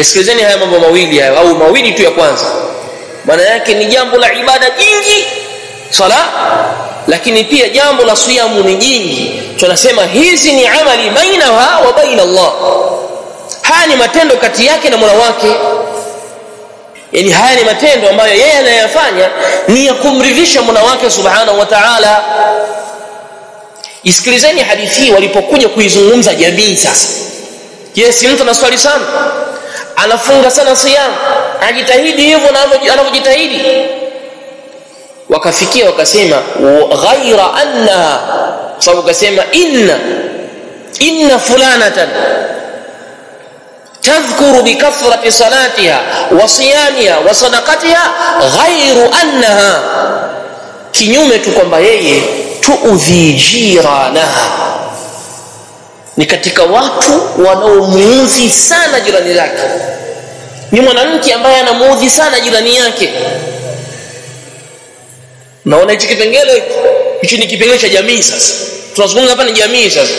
yasikilizeni haya mambo mawili hayo au mawili tu ya kwanza. Maana yake ni jambo la ibada jingi sala lakini pia jambo la siyamu ni jingi tunasema hizi ni amali bainaha wa baina Allah. Haya ni matendo kati yake na Mola wake. Yani haya ni matendo ambayo yeye anayafanya ni ya kumridhisha Mola wake subhanahu wa ta'ala. Isikilizeni hadithi walipokuja kuizungumza jamii sasa. Yes mtu anaswali sana anafunga sana siyam ajitahidi hivyo anavyojitahidi wakafikia wakasema ghaira anna sababu wakasema inna inna fulanatan تذكر بكثرة صلاتها وصيامها وصدقتها غير أنها kinyume tu kwamba yeye tuudhi jiranaha ni katika watu wanaomuudhi sana jirani zake. Ni mwanamke ambaye anamuudhi sana jirani yake. Naona hichi kipengele hichi ni kipengele cha jamii sasa. Tunazungumza hapa ni jamii sasa.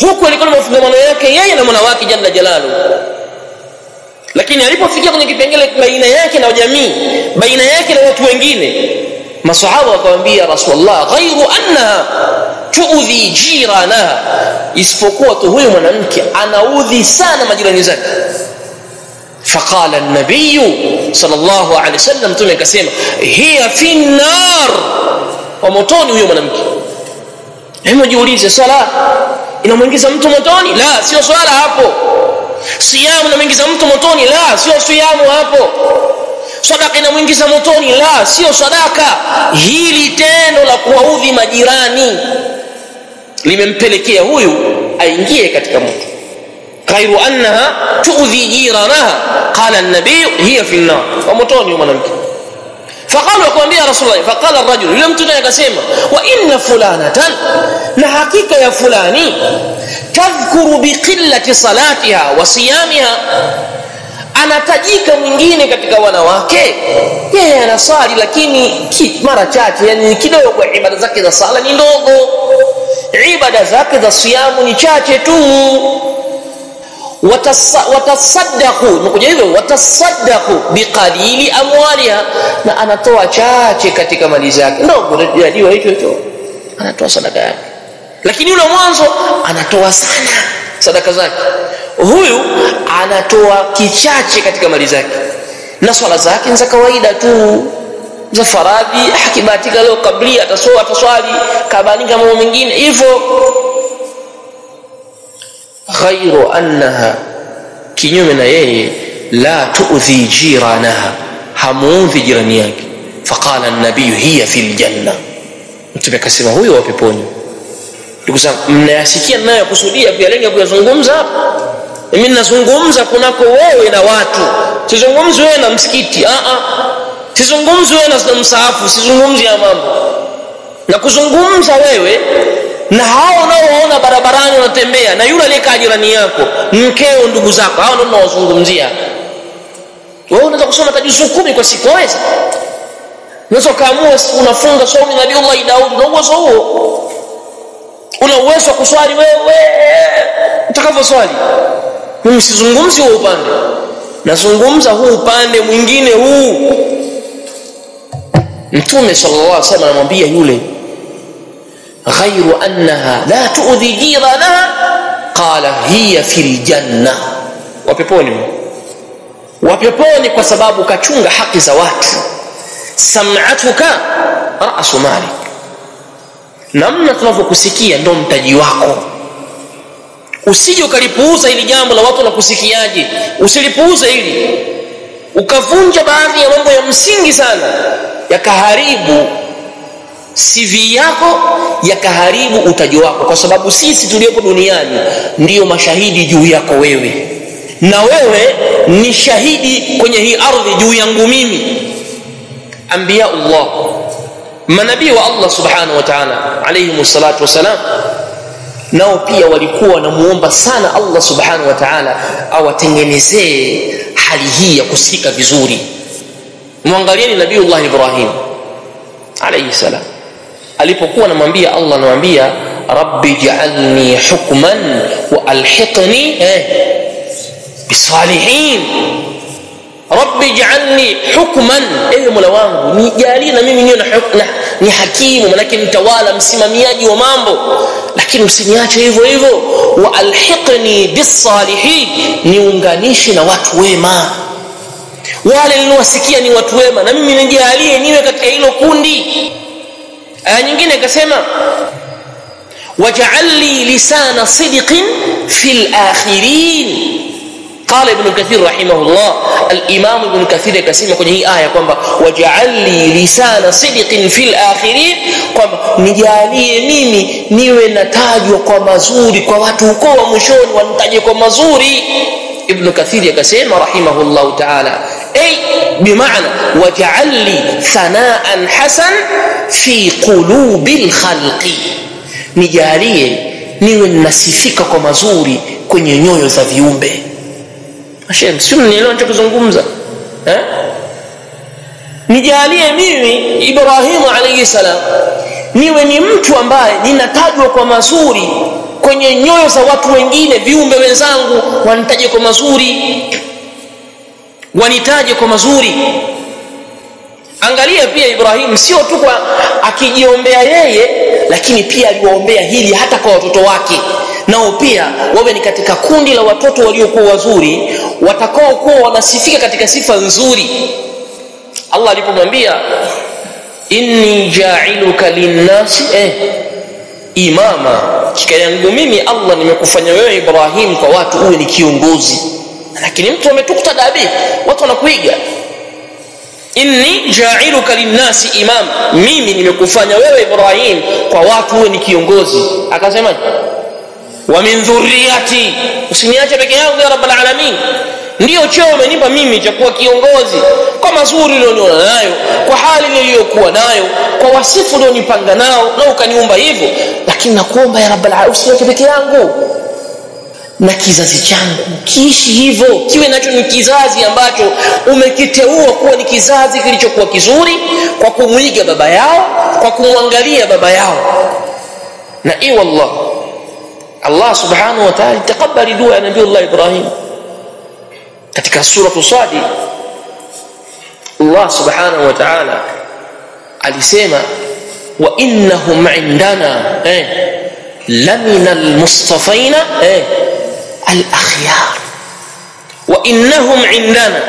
Huku alikuwa na mafungamano yake yeye na mwana wake jalla jalalu lakini alipofikia kwenye kipengele baina yake na jamii baina yake na watu wengine masahaba wakamwambia rasulullah ghairu annaha tuudhi jiranaha isipokuwa tu huyu mwanamke anaudhi sana majirani zake فقال النبي صلى الله عليه وسلم tume akasema hiya fi nar wa motoni huyo mwanamke hebu jiulize swala inamuingiza mtu motoni la sio swala hapo siyamu inamuingiza mtu motoni la sio siyamu hapo sadaka inamuingiza motoni la sio sadaka hili tendo la kuwaudhi majirani limempelekea huyu aingie katika moto. Ghairu annaha tuudhi jiranaha. Qala an-nabiy hiya fi an-nar. Wa motoni mwanamke. Faqala wakamwambia rasulullah faqala ar-rajul yule mtu naye akasema wa inna fulanatan na hakika ya fulani tadhkuru bi qillati salatiha wa siyamiha anatajika mwingine katika wanawake. Yeye anasali lakini mara chache yani kidogo ibada zake za sala ni ndogo ibada zake za siamu ni chache tu. Watasaddaqu nakuja hivyo watasaddaqu biqalili amwaliha. Na anatoa chache katika mali zake. Ndogo unajua hicho hicho. Anatoa sadaka yake. Lakini yule mwanzo anatoa sana sadaka zake. Huyu anatoa kichache katika mali zake. Na swala zake ni za kawaida tu za faradhi akibahatika leo kablia atasoa ataswali kabanika mambo mengine. Hivyo ghairu annaha kinyume na yeye la tuudhi jiranaha hamuudhi jirani yake. Faqala an-nabiy hiya fil janna. Mtume akasema huyo wa peponi. Ndugu zangu mnayasikia ninayokusudia kuyalenga kuyazungumza hapa? Mimi ninazungumza kunako wewe na watu. Sizungumzi wewe na msikiti. A a sizungumzi wewe na msaafu sizungumzi ya mambo. Na kuzungumza wewe na hao unaoona barabarani wanatembea na yule aliyekaa jirani yako mkeo ndugu zako hao ndio tunawazungumzia wewe unaweza kusoma tajuzu kumi kwa siku waweza unaweza ukaamua unafunga saumu nabiullahi daudi una uwezo huo? Una uwezo wa kuswali wewe utakavyoswali mimi sizungumzi huo upande. Nazungumza huu upande mwingine huu mtume sallallahu alaihi wasallam anamwambia yule ghairu annaha la tuudhi jirana qala hiya fil janna. Wa peponi wa peponi kwa sababu kachunga haki za watu. Sam'atuka ra'su malik. Namna tunavyokusikia ndo mtaji wako. Usije ukalipuuza hili jambo la watu nakusikiaje usilipuuze hili. Ukavunja baadhi ya mambo ya msingi sana yakaharibu CV yako yakaharibu utajo wako. Kwa sababu sisi tuliopo duniani ndiyo mashahidi juu yako wewe. Na wewe ni shahidi kwenye hii ardhi juu yangu mimi. Anbiyaullah manabii wa Allah subhanahu wa ta'ala alayhi salatu wasalam nao pia walikuwa wanamuomba sana Allah subhanahu wa ta'ala awatengenezee hali hii ya kusikika vizuri mwangalieni nabiiullah Ibrahim alayhi salam alipokuwa anamwambia Allah anamwambia rabbi ja'alni hukman wa alhiqni eh, bisalihin rabbi ij'alni hukman ewe mola wangu nijalie na mimi niwe na, na ni hakimu manake mtawala msimamiaji wa mambo lakini usiniache hivyo hivyo wa alhiqni bisalihin niunganishe na watu wema wale niliowasikia ni watu wema na mimi nijalie niwe katika hilo kundi aya nyingine akasema waj'al li lisana sidqin fil akhirin قال ابن كثير رحمه الله الامام ابن كثير akasema kwenye hii aya kwamba waj'al li lisana sidqin fil akhirin kwamba nijalie mimi niwe natajwa kwa mazuri kwa watu huko wa mwishoni wanitaje kwa mazuri ابن كثير akasema rahimahullah ta'ala ay bimaana waj'al li thana'an hasan fi qulubil khalqi. Nijalie niwe ninasifika kwa mazuri kwenye nyoyo za viumbe. Hashem, eh? Nijalie mimi Ibrahimu alayhi salam niwe ni mtu ambaye ninatajwa kwa mazuri kwenye nyoyo za watu wengine, viumbe wenzangu wanitaje kwa mazuri, wanitaje kwa mazuri. Angalia pia Ibrahim sio tu kwa akijiombea yeye, lakini pia aliwaombea hili hata kwa watoto wake. Nao pia wawe ni katika kundi la watoto waliokuwa wazuri watakaokuwa wanasifika katika sifa nzuri. Allah alipomwambia inni ja'iluka linnasi eh, imama kika yangu mimi Allah nimekufanya wewe Ibrahim kwa watu uwe ni kiongozi lakini mtu ametukuta dabi watu wanakuiga. Inni ja'iluka linnasi imam mimi nimekufanya wewe Ibrahim kwa watu uwe ni kiongozi. Akasema wa min dhurriyati usiniache peke yangu ya rabbal alamin. Ndio cheo umenipa mimi cha kuwa kiongozi. Kwa mazuri ulioniona nayo kwa hali niliyokuwa nayo kwa wasifu ulionipanga nao na ukaniumba hivyo. Lakini nakuomba ya rabbal alamin usiniache peke yangu na kizazi changu. Kiishi hivyo kiwe nacho ni kizazi ambacho umekiteua kuwa ni kizazi kilichokuwa kizuri kwa kumwiga baba yao kwa kumwangalia baba yao. Na i wallah Allah subhanahu wa ta'ala takabali dua ya Nabii Allah Ibrahim. Katika sura Sadi Allah subhanahu wa ta'ala alisema wa innahum indana eh lamina almustafaina eh al-akhyar. Wa innahum indana.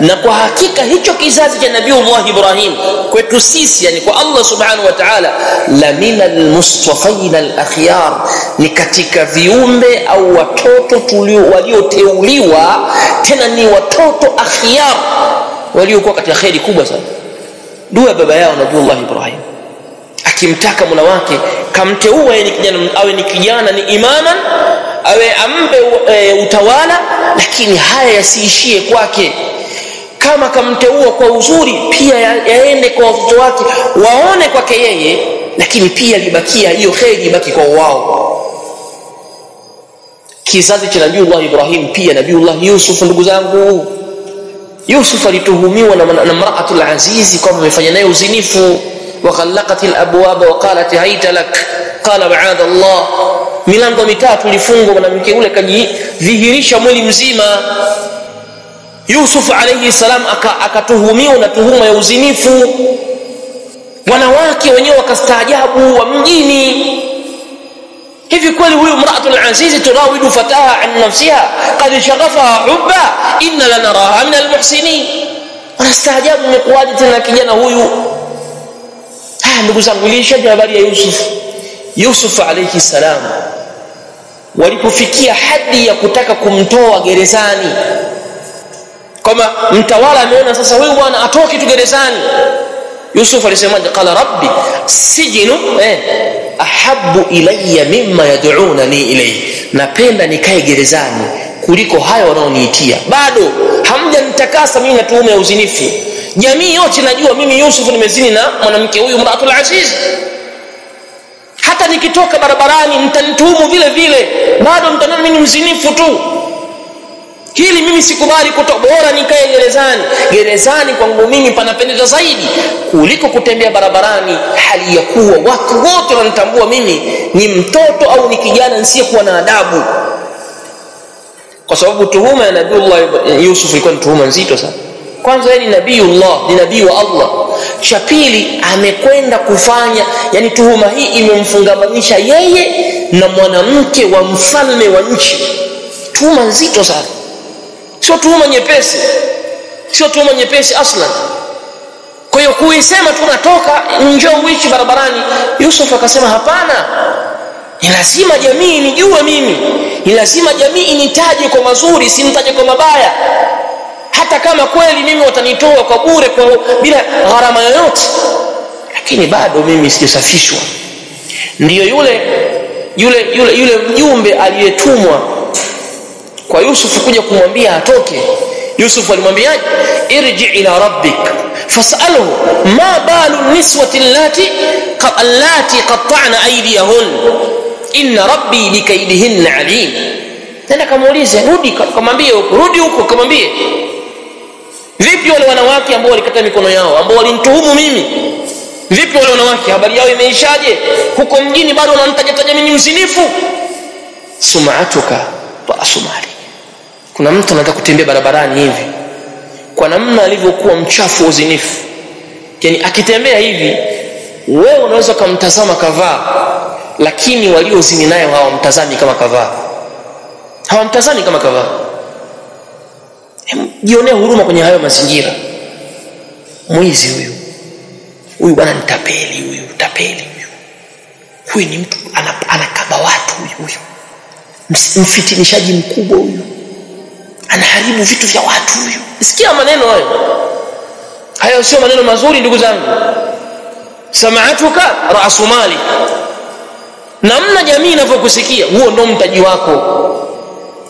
Na kwa hakika hicho kizazi cha nabii Allah Ibrahim kwetu sisi yani kwa Allah subhanahu wa ta'ala la min almustafain alakhyar. Ni katika viumbe au watoto tulio walioteuliwa tena ni watoto akhyar waliokuwa katika khairi kubwa sana. Dua baba yao nabii Allah Ibrahim. Akimtaka mula wake kamteua ni kijana awe ni kijana ni imaman awe ampe e, utawala lakini haya yasiishie kwake kama kamteua kwa uzuri pia yaende kwa watoto wake waone kwake yeye lakini pia libakia hiyo kheri ibaki kwa wao kizazi cha nabiullah ibrahim pia nabiullah yusuf ndugu zangu yusuf alituhumiwa na, na mraatul azizi kwamba amefanya naye uzinifu وغلقت الابواب وقالت هيت لك قال معاذ الله milango mitatu ilifungwa mwanamke ule kajidhihirisha mwili mzima. Yusuf alayhi salam akatuhumiwa aka na tuhuma ya uzinifu. Wanawake wenyewe wakastaajabu wa mjini. Hivi kweli huyu mraatul aziz turawidu fataha an nafsiha? Qad shaghafaha hubba inna lanaraha min almuhsinin wanastaajabu imekuwaje tena kijana huyu? Haya ndugu zangu ilishaje habari ya Yusuf? Yusuf alayhi salam walipofikia hadi ya kutaka kumtoa gerezani. Kama mtawala ameona sasa huyu bwana atoke tu gerezani. Yusuf alisemaje qala rabbi sijinu eh ahabbu ilayya mimma yad'unani ilayhi. Napenda nikae gerezani kuliko hayo wanaoniitia. Bado hamjanitakasa mimi na tuhuma ya uzinifu. Jamii yote najua mimi Yusuf nimezini na mwanamke huyu mraatul aziz nikitoka barabarani mtanituhumu vile vile. Bado mtaniona mimi mzinifu tu. Hili mimi sikubali kutoka bora nikae gerezani. Gerezani kwangu mimi panapendeza zaidi kuliko kutembea barabarani. Hali ya kuwa watu wote wananitambua mimi ni mtoto au ni kijana nisiyekuwa na adabu. Kwa sababu tuhuma ya nabii Allah yusuf ilikuwa ni tuhuma nzito sana kwanza yeye ni nabiullah ni nabii wa allah. Cha pili amekwenda kufanya yani tuhuma hii imemfungamanisha yeye na mwanamke wa mfalme wa nchi. Tuhuma nzito sana. Sio tuhuma nyepesi. Sio tuhuma nyepesi aslan. Kwa hiyo kuisema tunatoka njoo uishi barabarani. Yusuf akasema hapana. Ni lazima jamii nijue mimi. Ni lazima jamii initaje kwa mazuri simtaje kwa mabaya hata kama kweli mimi watanitoa kwa bure kwa bila gharama yoyote. Lakini bado mimi sijasafishwa. Ndiyo yule yule yule yule mjumbe aliyetumwa kwa yusuf kuja kumwambia atoke. Yusuf alimwambiaje? Irji ila rabbik fasalhu ma balu niswati allati allati qatta'na aydiyahun? Inna rabbi bikaidihinna alim. Tena kamuulize rudi kamwambie huko rudi huko kamwambie vipi wale wanawake ambao walikata mikono yao ambao walinituhumu mimi? Vipi wale wanawake habari yao imeishaje? Huko mjini bado wananitajataja mimi mzinifu. Sumatuka wa asumali. Kuna mtu anataka kutembea barabarani hivi. Kwa namna alivyokuwa mchafu wa uzinifu. Yani akitembea hivi wewe unaweza ukamtazama kavaa lakini waliozini nayo hawamtazami kama kavaa. Hawamtazami kama kavaa jionee huruma kwenye hayo mazingira. Mwizi huyu. Huyu bwana ni tapeli huyu tapeli huyu. Huyu ni mtu anakaba watu huyu huyu. Mfitinishaji mkubwa huyu. Anaharibu vitu vya watu huyu. Sikia maneno hayo. Hayo sio maneno mazuri ndugu zangu. Samaatuka rasu mali. Namna jamii inavyokusikia huo ndo mtaji wako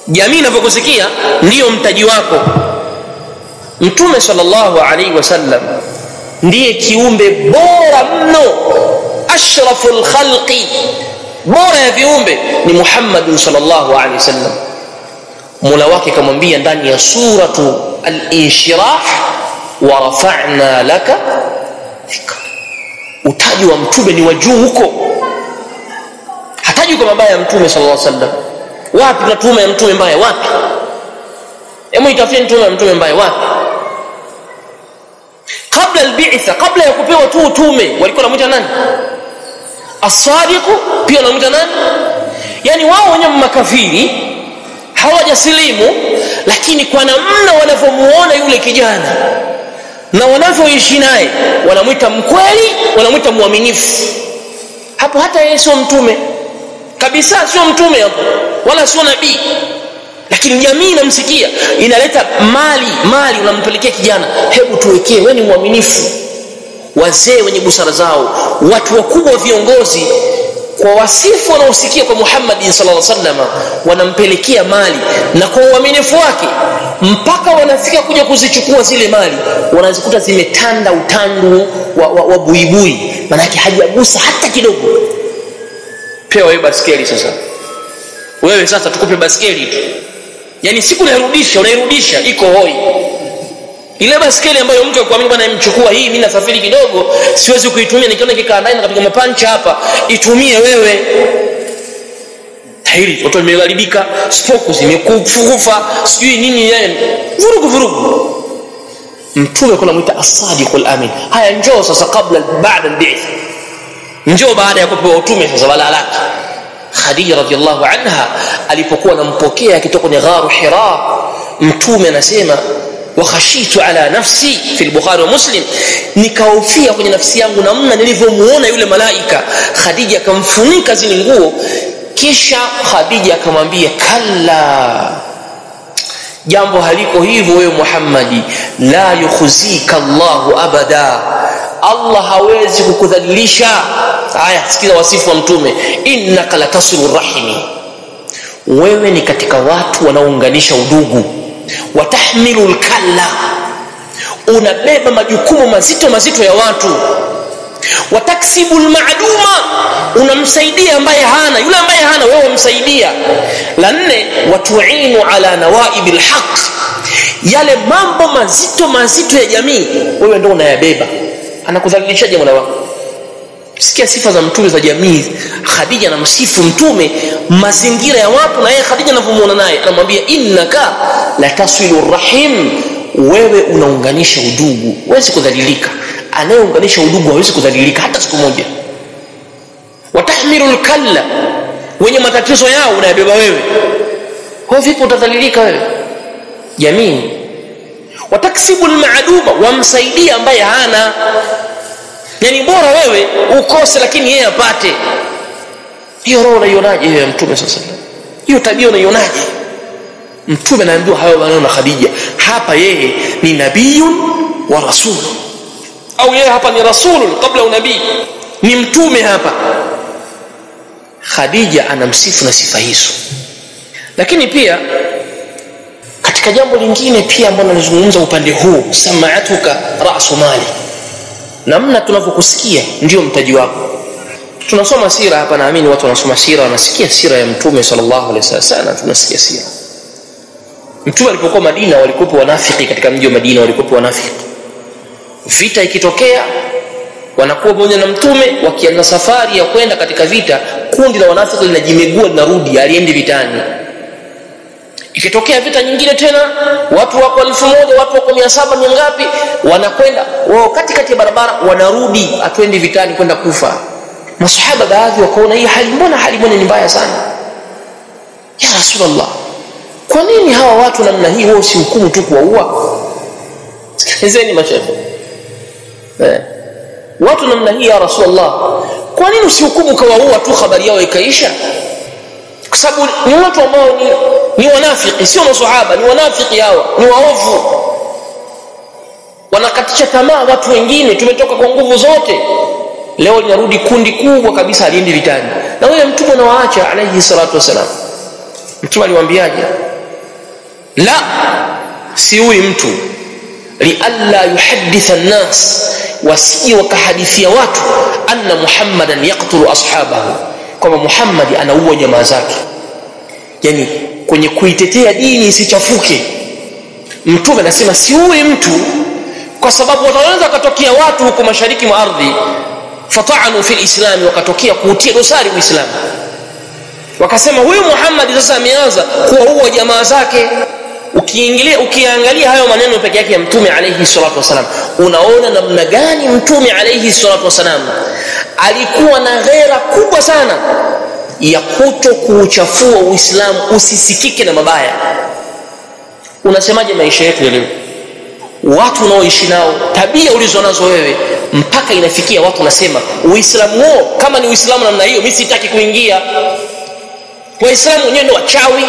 jamii inavyokusikia ndiyo mtaji wako. Mtume sallallahu alaihi wasallam ndiye kiumbe bora mno. Ashrafu lkhalqi bora ya viumbe ni muhammadun salllahu alaihi wasallam mola wake kamwambia ndani ya suratu al-inshirah wa rafa'na laka utaji wa mtume ni wa juu huko. Hataji kwa mabaya ya mtume sallallahu alaihi wasallam wapi kuna ya mtume mbaya? Wapi? Hebu itafie tuhuma ya mtume mbaya wapi? Kabla albitha kabla ya kupewa tu utume walikuwa wanamuita nani? Asadiqu pia wanamuita nani? Yani wao wenyewe makafiri hawajasilimu lakini kwa namna wanavyomuona yule kijana na wanavyoishi naye wanamwita mkweli wanamwita mwaminifu. Hapo hata yeye sio mtume. Kabisa sio mtume hapo wala sio nabii. Lakini jamii inamsikia inaleta mali mali unampelekea kijana. Hebu tuwekee wewe ni mwaminifu. Wazee wenye busara zao watu wakubwa viongozi kwa wasifu wanaosikia kwa Muhammad sallallahu alaihi wasallam wanampelekea mali. Na kwa uaminifu wake mpaka wanafika kuja kuzichukua zile mali wanazikuta zimetanda utandu wa, wa, wa buibui. Manake hajagusa hata kidogo. Pewa wewe baskeli sasa wewe sasa tukupe baskeli tu. Yani siku unairudisha unairudisha iko hoi. Ile baskeli ambayo mtu akuamini bwana imchukua hii mimi nasafiri kidogo siwezi kuitumia nikiona kikaa ndani nikapiga mapancha hapa itumie wewe. Tairi watu wameharibika spoku zimekufa sijui nini yani vurugu vurugu. Mtume kuna mwita as-sadiqul amin. Haya njoo sasa kabla baada al-bi'th njoo baada ya kupewa utume sasa wala laki Khadija radhiallahu anha alipokuwa anampokea akitoka kwenye gharu Hira mtume anasema wa khashitu ala nafsi fi al-Bukhari wa Muslim. Nikaofia kwenye nafsi yangu namna nilivyomuona yule malaika. Khadija akamfunika zile nguo kisha Khadija akamwambia kalla jambo haliko hivyo wewe Muhammadi la yukhzika Allahu abada Allah hawezi kukudhalilisha. Haya sikiza wasifu wa mtume. Innaka latasilu rahimi. Wewe ni katika watu wanaounganisha udugu. Watahmilu lkalla unabeba majukumu mazito mazito ya watu. Wataksibu lmaduma unamsaidia ambaye hana. Yule ambaye hana wewe umsaidia la nne watuinu ala nawaibi lhaq yale mambo mazito mazito ya jamii wewe ndo unayabeba anakudhalilishaje mola wako sikia sifa za mtume za jamii. Khadija anamsifu mtume mazingira ya watu na yeye khadija anavyomuona naye anamwambia innaka latasilu rahim. Wewe unaunganisha udugu huwezi kudhalilika. Anayeunganisha udugu hawezi kudhalilika hata siku moja. Watahmilu lkalla wenye matatizo yao unayabeba wewe. Ho vipi utadhalilika wewe? Jamii wataksibu almaaduma wamsaidia ambaye hana. Yani bora wewe ukose lakini yeye apate. Hiyo roho unaionaje hiyo ya mtume sasa hiyo tabia unaionaje? Mtume anaambiwa hayo maneno na khadija. Hapa yeye ni nabiyun wa rasulun au yeye hapa ni rasulun kabla unabii. Ni mtume hapa. Khadija anamsifu na sifa hizo. Lakini pia katika jambo lingine pia ambalo nalizungumza upande huu samaatuka rasu mali. Namna tunavyokusikia ndio mtaji wako. Tunasoma sira hapa naamini watu wanasoma sira wanasikia sira ya mtume sallallahu alaihi wasallam tunasikia sira. Mtume alipokuwa madina walikuwepo wanafiki. Katika mji wa madina walikuwepo wanafiki. Vita ikitokea wanakuwa pamoja na mtume wakianza safari ya kwenda katika vita kundi la wanafiki linajimegua linarudi aliendi vitani ikitokea vita nyingine tena watu wako elfu moja watu wako mia saba mia ngapi wanakwenda. Wao katikati ya barabara wanarudi atwendi vitani kwenda kufa. Masahaba baadhi wakaona hii hali mbona hali mbona ni mbaya sana? Ya rasulllah kwa nini hawa watu namna hii wao si hukumu tu kuwaua? Sikilizeni mashehe. Eh. watu namna hii ya rasulllah kwa nini usihukumu ukawaua tu habari yao ikaisha kwa sababu ni watu ambao ni, ni wanafiki sio masahaba ni wanafiki hawa ni waovu. Wanakatisha tamaa watu wengine tumetoka kwa nguvu zote. Leo linarudi kundi kubwa kabisa aliendi vitani. Na wewe mtume anawaacha alaihi salatu wassalam. Mtume aliwaambiaje? La siui mtu. Lialla yuhaditha nnas wasije wakahadithia watu anna muhammadan yaktulu ashabahu kwamba Muhammad anaua jamaa zake. Yani kwenye kuitetea dini isichafuke. Mtume anasema siui mtu kwa sababu wanaweza wakatokea watu huko mashariki mwa ardhi fatanu fi lislami wakatokea kuutia dosari uislamu wakasema huyu muhammadi sasa ameanza kuwaua jamaa zake ukiingilia ukiangalia hayo maneno peke yake ya mtume alayhi salatu wasalam unaona namna gani mtume alayhi salatu wasalam alikuwa na ghera kubwa sana ya kuto kuuchafua uislamu usisikike na mabaya. Unasemaje maisha yetu ya leo? Watu unaoishi nao tabia ulizo nazo wewe mpaka inafikia watu wanasema uislamu huo kama ni uislamu namna hiyo mi sitaki kuingia. Waislamu wenyewe ni wachawi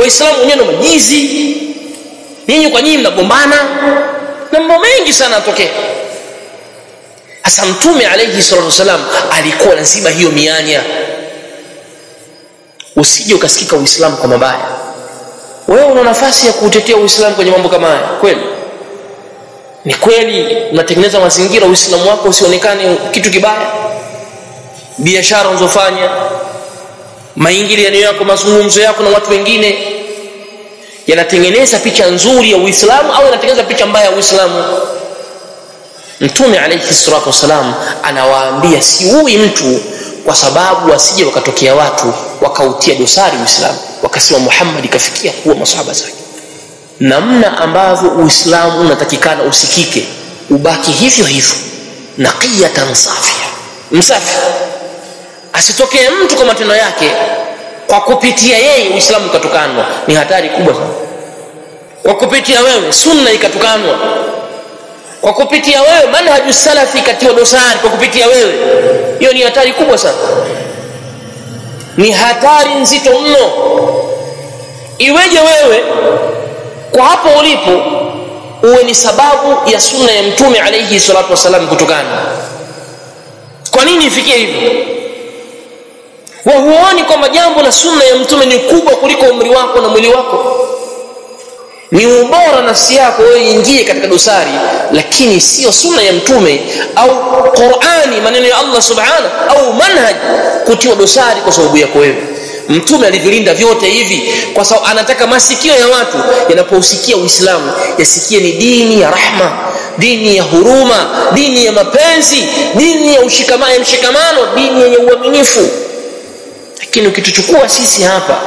waislamu wenyewe ni majizi. Ninyi kwa nyinyi mnagombana. Na mambo mengi sana yanatokea. Hasa mtume alayhi salatu wasalam alikuwa lazima hiyo mianya. Usije ukasikika uislamu kwa mabaya. Wewe una nafasi ya kuutetea uislamu kwenye mambo kama haya. Kweli? Ni kweli unatengeneza mazingira uislamu wako usionekane kitu kibaya? Biashara unazofanya maingiliano yako mazungumzo yako na watu wengine yanatengeneza picha nzuri ya uislamu au yanatengeneza picha mbaya ya uislamu. Mtume alaihi salatu wassalam anawaambia siui mtu kwa sababu wasije wakatokea watu wakautia dosari uislamu wakasema muhammadi kafikia kuwa masahaba zake. Namna ambavyo uislamu unatakikana usikike ubaki hivyo hivyo naqiyatan safia msafi. Asitokee mtu kwa matendo yake kwa kupitia yeye uislamu ukatukanwa. Ni hatari kubwa sana. Kwa kupitia wewe sunna ikatukanwa. Kwa kupitia wewe manhaju salafi ikatiwa dosari kwa kupitia wewe. Hiyo ni hatari kubwa sana. Ni hatari nzito mno. Iweje wewe kwa hapo ulipo uwe ni sababu ya sunna ya mtume alaihi salatu wassalam kutukana? Kwa nini ifikie hivi wa huoni kwamba jambo la sunna ya mtume ni kubwa kuliko umri wako na mwili wako. Ni ubora nafsi yako wewe ingie katika dosari lakini sio sunna ya mtume au qurani maneno ya allah subhana au manhaj kutiwa dosari kwa sababu yako wewe. Mtume alivilinda vyote hivi kwa sababu anataka masikio ya watu yanapousikia uislamu yasikie ni dini ya rahma dini ya huruma dini ya mapenzi dini ya ushikamano mshikamano dini yenye uaminifu lakini ukituchukua sisi hapa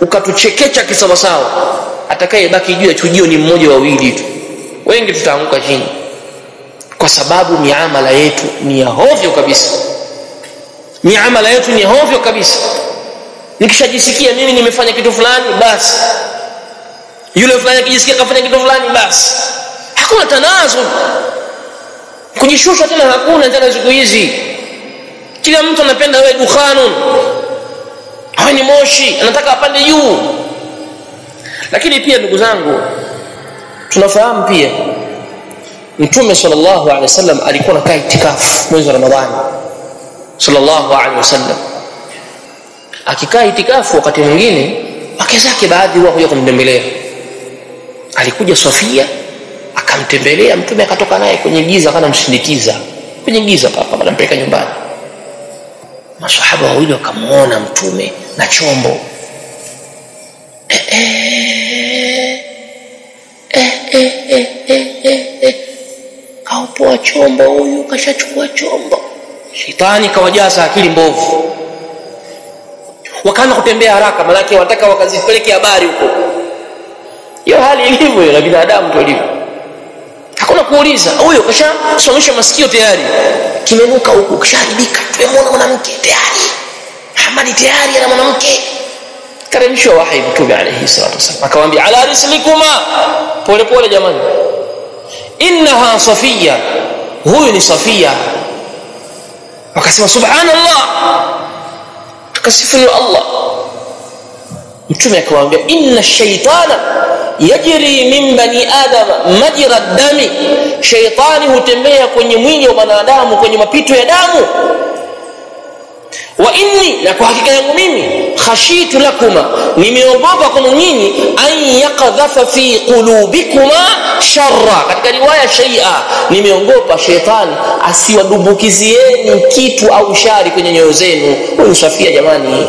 ukatuchekecha kisawasawa atakayebaki juu ya chujio ni mmoja wawili tu. Wengi tutaanguka chini. Kwa sababu miamala yetu ni ya hovyo kabisa. Miamala yetu ni ya hovyo kabisa. Nikishajisikia mimi nimefanya kitu fulani basi. Yule fulani akijisikia kafanya kitu fulani basi. Hakuna tanazo. Kujishusha tena hakuna tena siku hizi. Kila mtu anapenda wewe dukhanun awe ni moshi anataka apande juu. Lakini pia ndugu zangu tunafahamu pia mtume sallallahu alaihi wasallam alikuwa anakaa itikafu mwezi wa ramadhani sallallahu alaihi wasallam. Akikaa itikafu wakati mwingine wake zake baadhi huwa kuja kumtembelea. Alikuja Sofia akamtembelea mtume akatoka naye kwenye giza kana mshindikiza. Kwenye giza papa anampeleka nyumbani masahaba wawili wakamuona mtume na chombo. Eh, eh, eh, kaupoa chombo huyu kashachukua chombo. Shetani kawajaza akili mbovu. Wakaanza kutembea haraka manake wanataka wakazipeleke habari huko. Hiyo hali ilivyo na binadamu tu ilivyo hakuna kuuliza huyo kashasomesha masikio tayari kimenuka huku kishaharibika tumemwona mwanamke tayari Muhammad tayari ana mwanamke karemshwa wahi mtume alayhi salatu wasallam akamwambia ala rislikuma pole pole jamani innaha safia huyu ni safia wakasema subhanallah tukasifu Allah mtume akawaambia inna shaitana yajri min bani adam majra dami. Shaitani hutembea kwenye mwili wa wanadamu kwenye mapito ya damu. Wa inni na kwa hakika yangu mimi khashitu lakuma nimeogopa kwenu nyinyi an yaqdhafa fi qulubikuma sharra. Katika riwaya shaia nimeogopa shetani asiwadumbukizieni kitu au shari kwenye nyoyo zenu. Huyu safia jamani